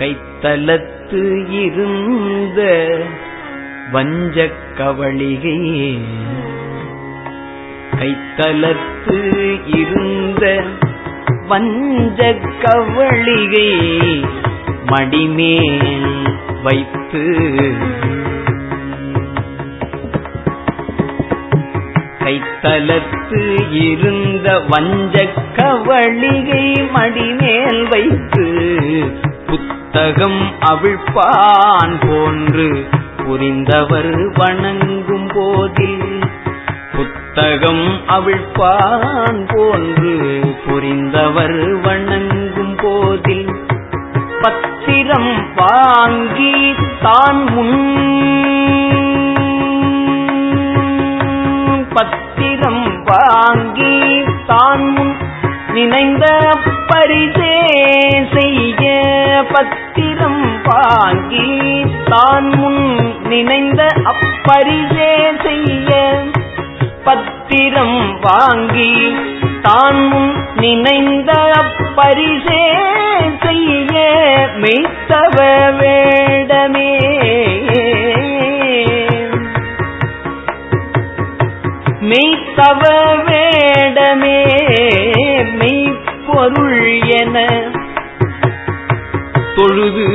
கைத்தலத்து இருந்த வஞ்சக் கவளிகையே கைத்தலத்து இருந்த வஞ்சக் கவளிகை மடிமேல் வைத்து. கைத்தலத்து இருந்த வஞ்சக் கவளிகை மடிமேல் வைத்து. புத்தகம் அவிழ்ப்பான் போன்று புரிந்தவர் வணங்கும் போதில். புத்தகம் அவிழ்ப்பான் போன்று புரிந்தவர் வணங்கும் போதில். பத்திரம் வாங்கி தான் முன். பத்திரம் வாங்கி தான் முன். நினைந்த பரிசே செய்ய பத்திரம் வாங்கி தான் முன் நினைந்த அப்பரிசே செய்ய பத்திரம் வாங்கி தான் முன் நினைந்த அப்பரிசே செய்ய மெய்த்தவ வேடமே. மெய்த்தவ வேடமே. மெய்ப்பொருள் என தொழுது